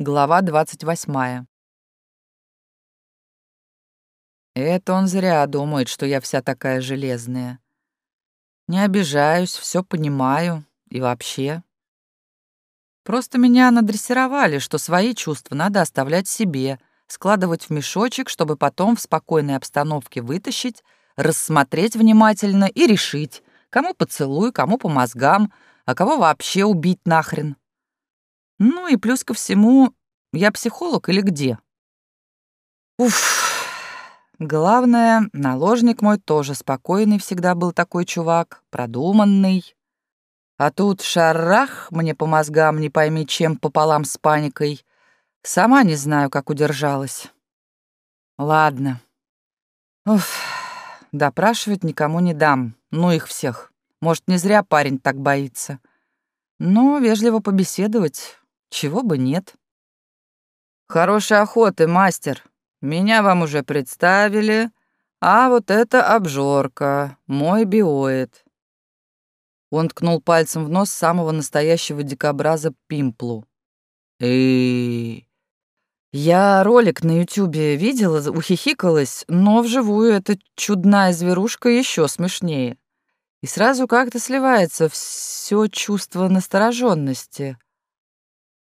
Глава 28. Это он зря думает, что я вся такая железная. Не обижаюсь, все понимаю и вообще. Просто меня надрессировали, что свои чувства надо оставлять себе, складывать в мешочек, чтобы потом в спокойной обстановке вытащить, рассмотреть внимательно и решить, кому поцелуй, кому по мозгам, а кого вообще убить нахрен. Ну и плюс ко всему, я психолог или где? Уф. Главное, наложник мой тоже спокойный всегда был такой чувак, продуманный. А тут шарах мне по мозгам не пойми чем пополам с паникой. Сама не знаю, как удержалась. Ладно. Уф. Допрашивать никому не дам. Ну их всех. Может, не зря парень так боится. Но вежливо побеседовать чего бы нет. Хорошей охоты, мастер. Меня вам уже представили, а вот это обжорка, мой биоид. Он ткнул пальцем в нос самого настоящего дикобраза Пимплу. И Я ролик на Ютубе видела, ухихикалась, но вживую эта чудная зверушка еще смешнее. И сразу как-то сливается все чувство настороженности.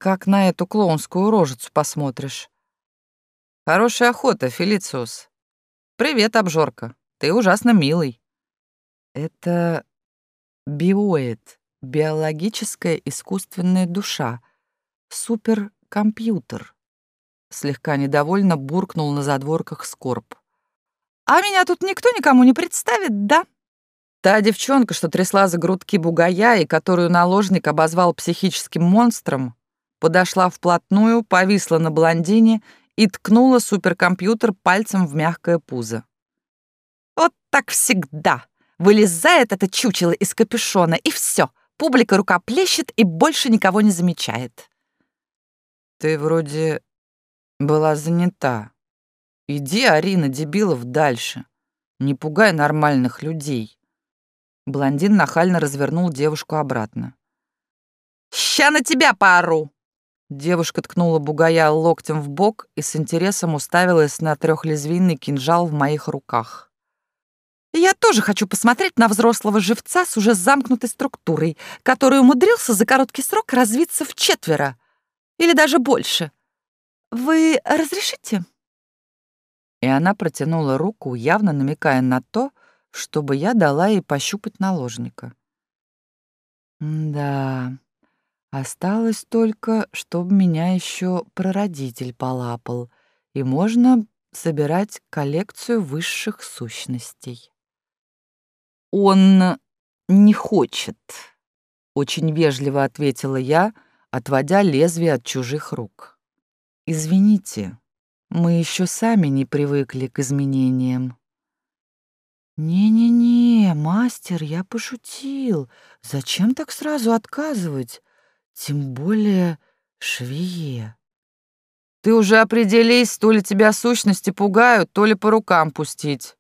Как на эту клоунскую рожицу посмотришь. Хорошая охота, Фелициус. Привет, обжорка. Ты ужасно милый. Это биоид, биологическая искусственная душа, суперкомпьютер. Слегка недовольно буркнул на задворках скорб. «А меня тут никто никому не представит, да?» Та девчонка, что трясла за грудки бугая и которую наложник обозвал психическим монстром, подошла вплотную, повисла на блондине и ткнула суперкомпьютер пальцем в мягкое пузо. «Вот так всегда! Вылезает это чучело из капюшона, и все, публика рукоплещет и больше никого не замечает». «Ты вроде была занята. Иди, Арина, дебилов, дальше. Не пугай нормальных людей». Блондин нахально развернул девушку обратно. «Ща на тебя поору!» Девушка ткнула бугая локтем в бок и с интересом уставилась на трехлезвийный кинжал в моих руках. «Я тоже хочу посмотреть на взрослого живца с уже замкнутой структурой, который умудрился за короткий срок развиться в четверо. Или даже больше. Вы разрешите?» И она протянула руку, явно намекая на то, чтобы я дала ей пощупать наложника. «Да, Осталось только, чтобы меня еще прародитель полапал, и можно собирать коллекцию высших сущностей. «Он не хочет», — очень вежливо ответила я, отводя лезвие от чужих рук. «Извините, мы еще сами не привыкли к изменениям». «Не-не-не, мастер, я пошутил. Зачем так сразу отказывать? Тем более швее. Ты уже определись, то ли тебя сущности пугают, то ли по рукам пустить,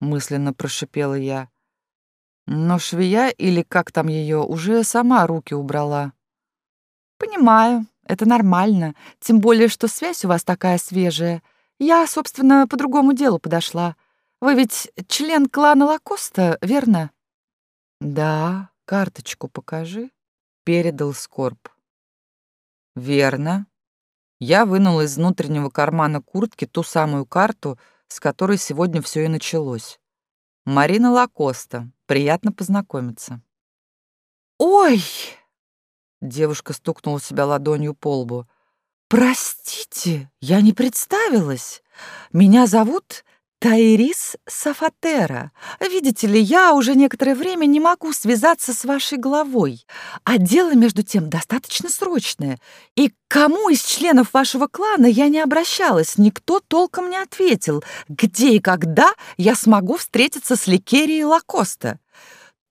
мысленно прошипела я. Но швея, или как там ее, уже сама руки убрала. Понимаю, это нормально, тем более, что связь у вас такая свежая. Я, собственно, по другому делу подошла. Вы ведь член клана Лакоста, верно? Да, карточку покажи передал скорб. Верно. Я вынул из внутреннего кармана куртки ту самую карту, с которой сегодня все и началось. Марина Лакоста. Приятно познакомиться. Ой! Девушка стукнула себя ладонью по лбу. «Простите, я не представилась. Меня зовут Тайрис Сафатера, видите ли, я уже некоторое время не могу связаться с вашей главой, а дело, между тем, достаточно срочное. И к кому из членов вашего клана я не обращалась, никто толком не ответил, где и когда я смогу встретиться с Ликерией Лакоста.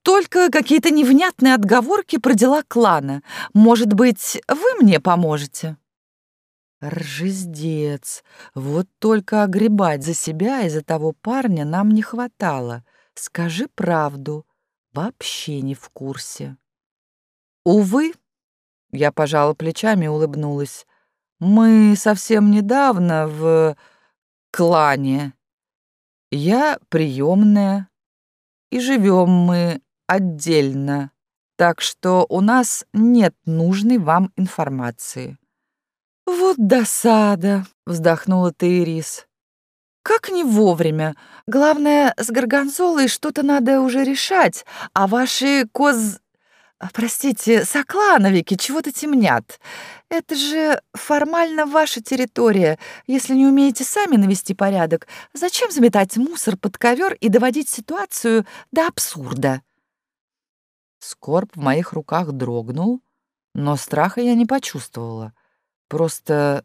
Только какие-то невнятные отговорки про дела клана. Может быть, вы мне поможете?» Ржездец. Вот только огребать за себя из-за того парня нам не хватало. Скажи правду. Вообще не в курсе. Увы, я пожала плечами и улыбнулась. Мы совсем недавно в клане. Я приемная, и живем мы отдельно, так что у нас нет нужной вам информации». «Вот досада», — вздохнула Таирис. «Как не вовремя. Главное, с Горгонзолой что-то надо уже решать, а ваши коз... А, простите, соклановики чего-то темнят. Это же формально ваша территория. Если не умеете сами навести порядок, зачем заметать мусор под ковер и доводить ситуацию до абсурда?» Скорб в моих руках дрогнул, но страха я не почувствовала. Просто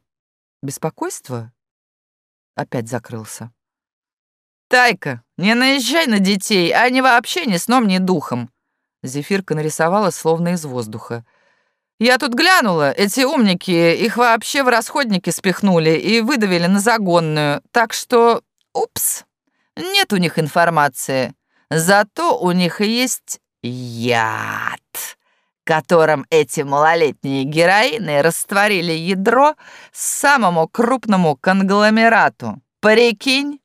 беспокойство опять закрылся. «Тайка, не наезжай на детей, они вообще ни сном, ни духом!» Зефирка нарисовала словно из воздуха. «Я тут глянула, эти умники, их вообще в расходники спихнули и выдавили на загонную, так что, упс, нет у них информации. Зато у них есть яд, которым эти малолетние героины растворили ядро самому крупному конгломерату. Прикинь?»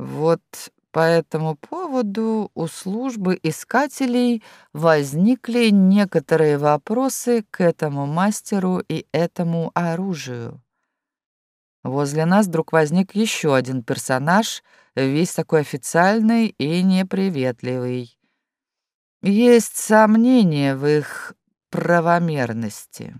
Вот по этому поводу у службы искателей возникли некоторые вопросы к этому мастеру и этому оружию. Возле нас вдруг возник еще один персонаж, весь такой официальный и неприветливый. Есть сомнения в их правомерности.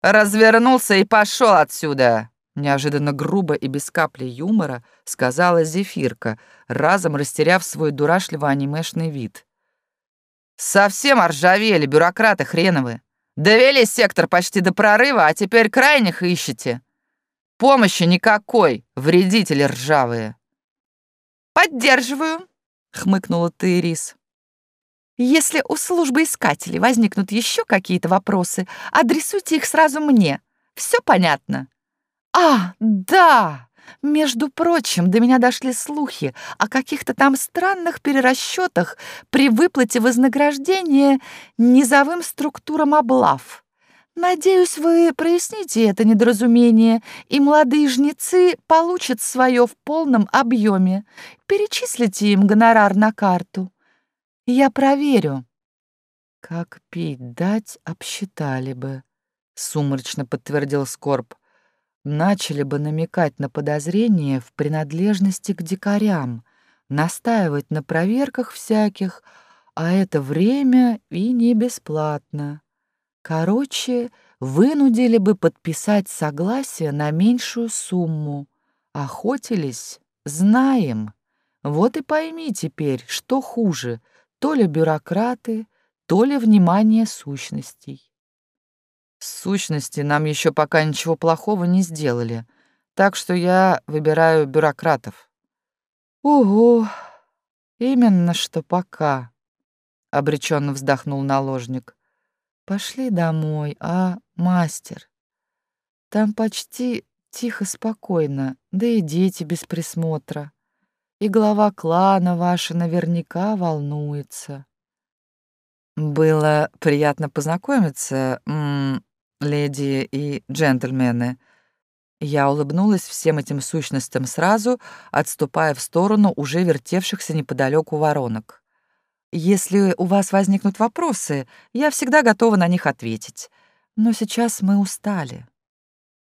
«Развернулся и пошел отсюда!» Неожиданно грубо и без капли юмора сказала Зефирка, разом растеряв свой дурашливо-анимешный вид. «Совсем оржавели, бюрократы хреновы! Довели сектор почти до прорыва, а теперь крайних ищете! Помощи никакой, вредители ржавые!» «Поддерживаю!» — хмыкнула Таирис. «Если у службы искателей возникнут еще какие-то вопросы, адресуйте их сразу мне. Все понятно?» «А, да! Между прочим, до меня дошли слухи о каких-то там странных перерасчетах при выплате вознаграждения низовым структурам облав. Надеюсь, вы проясните это недоразумение, и молодые жнецы получат свое в полном объеме. Перечислите им гонорар на карту. Я проверю». «Как пить дать, обсчитали бы», — сумрачно подтвердил Скорб начали бы намекать на подозрения в принадлежности к дикарям, настаивать на проверках всяких, а это время и не бесплатно. Короче, вынудили бы подписать согласие на меньшую сумму. Охотились, знаем. Вот и пойми теперь, что хуже, то ли бюрократы, то ли внимание сущностей. Сущности, нам еще пока ничего плохого не сделали, так что я выбираю бюрократов. Ого, именно что пока, обреченно вздохнул наложник. Пошли домой, а, мастер? Там почти тихо, спокойно, да и дети без присмотра. И глава клана ваша наверняка волнуется. Было приятно познакомиться, м леди и джентльмены». Я улыбнулась всем этим сущностям сразу, отступая в сторону уже вертевшихся неподалеку воронок. «Если у вас возникнут вопросы, я всегда готова на них ответить. Но сейчас мы устали.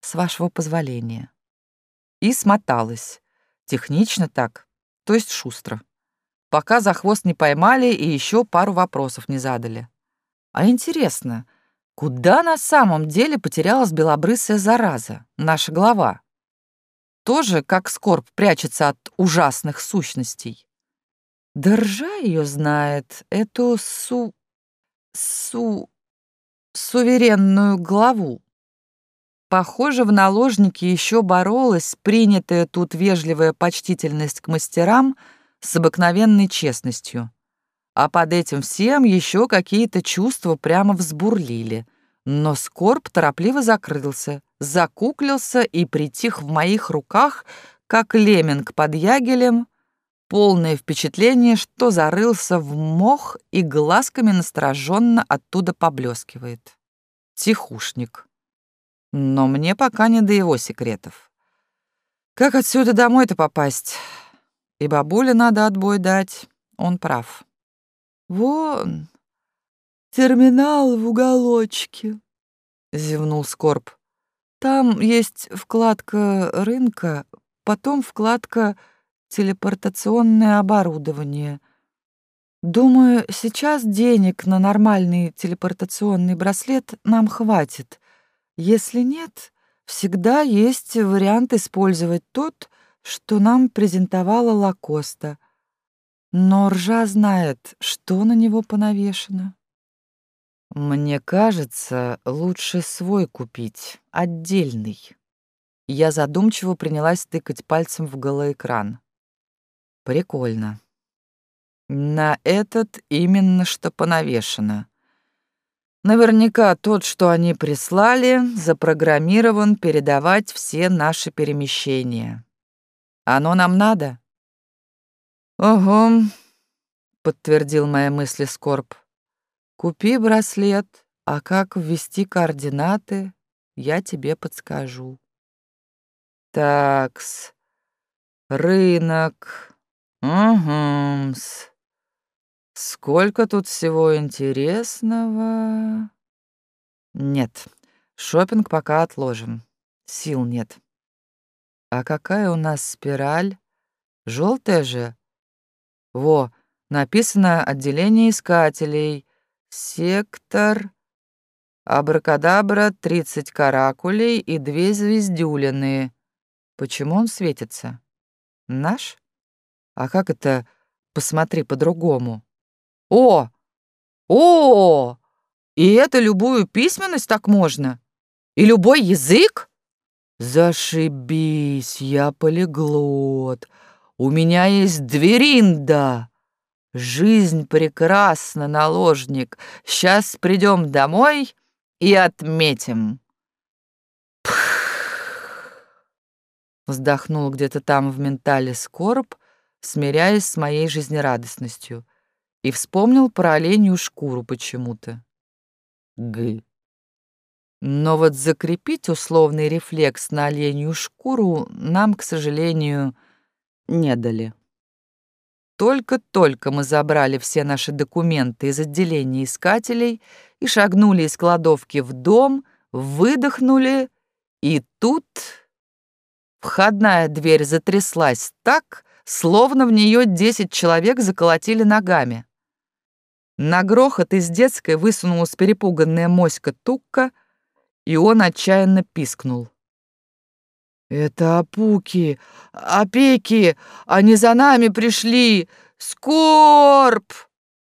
С вашего позволения». И смоталась. Технично так, то есть шустро. Пока за хвост не поймали и еще пару вопросов не задали. А интересно, Куда на самом деле потерялась белобрысая зараза, наша глава? Тоже, как скорб, прячется от ужасных сущностей. Да ржа ее знает, эту су... су... суверенную главу. Похоже, в наложнике еще боролась принятая тут вежливая почтительность к мастерам с обыкновенной честностью. А под этим всем еще какие-то чувства прямо взбурлили. Но скорб торопливо закрылся, закуклился и притих в моих руках, как леминг под ягелем, полное впечатление, что зарылся в мох и глазками настороженно оттуда поблескивает. Тихушник. Но мне пока не до его секретов. Как отсюда домой-то попасть? И бабуле надо отбой дать, он прав. Вон, терминал в уголочке, зевнул Скорб. Там есть вкладка рынка, потом вкладка телепортационное оборудование. Думаю, сейчас денег на нормальный телепортационный браслет нам хватит. Если нет, всегда есть вариант использовать тот, что нам презентовала Лакоста. Но ржа знает, что на него понавешено. Мне кажется, лучше свой купить, отдельный. Я задумчиво принялась тыкать пальцем в голоэкран. Прикольно. На этот именно что понавешено. Наверняка тот, что они прислали, запрограммирован передавать все наши перемещения. Оно нам надо? Ого, подтвердил мои мысли Скорб. Купи браслет, а как ввести координаты, я тебе подскажу. Такс. Рынок. Угу. Сколько тут всего интересного. Нет, шопинг пока отложим. Сил нет. А какая у нас спираль? Желтая же? Во, написано «Отделение искателей», «Сектор», «Абракадабра», «30 каракулей» и «Две звездюлины». Почему он светится? Наш? А как это «посмотри по-другому»? О! О! И это любую письменность так можно? И любой язык? Зашибись, я полиглот. У меня есть дверинда. Жизнь прекрасна, наложник. Сейчас придем домой и отметим. Вздохнул где-то там в ментале скорб, смиряясь с моей жизнерадостностью, и вспомнил про оленью шкуру почему-то. Г. Но вот закрепить условный рефлекс на оленью шкуру нам, к сожалению, не дали. Только-только мы забрали все наши документы из отделения искателей и шагнули из кладовки в дом, выдохнули, и тут входная дверь затряслась так, словно в нее десять человек заколотили ногами. На грохот из детской высунулась перепуганная моська Тукка — и он отчаянно пискнул. «Это опуки, опеки, они за нами пришли! Скорб!»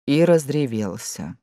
И разревелся.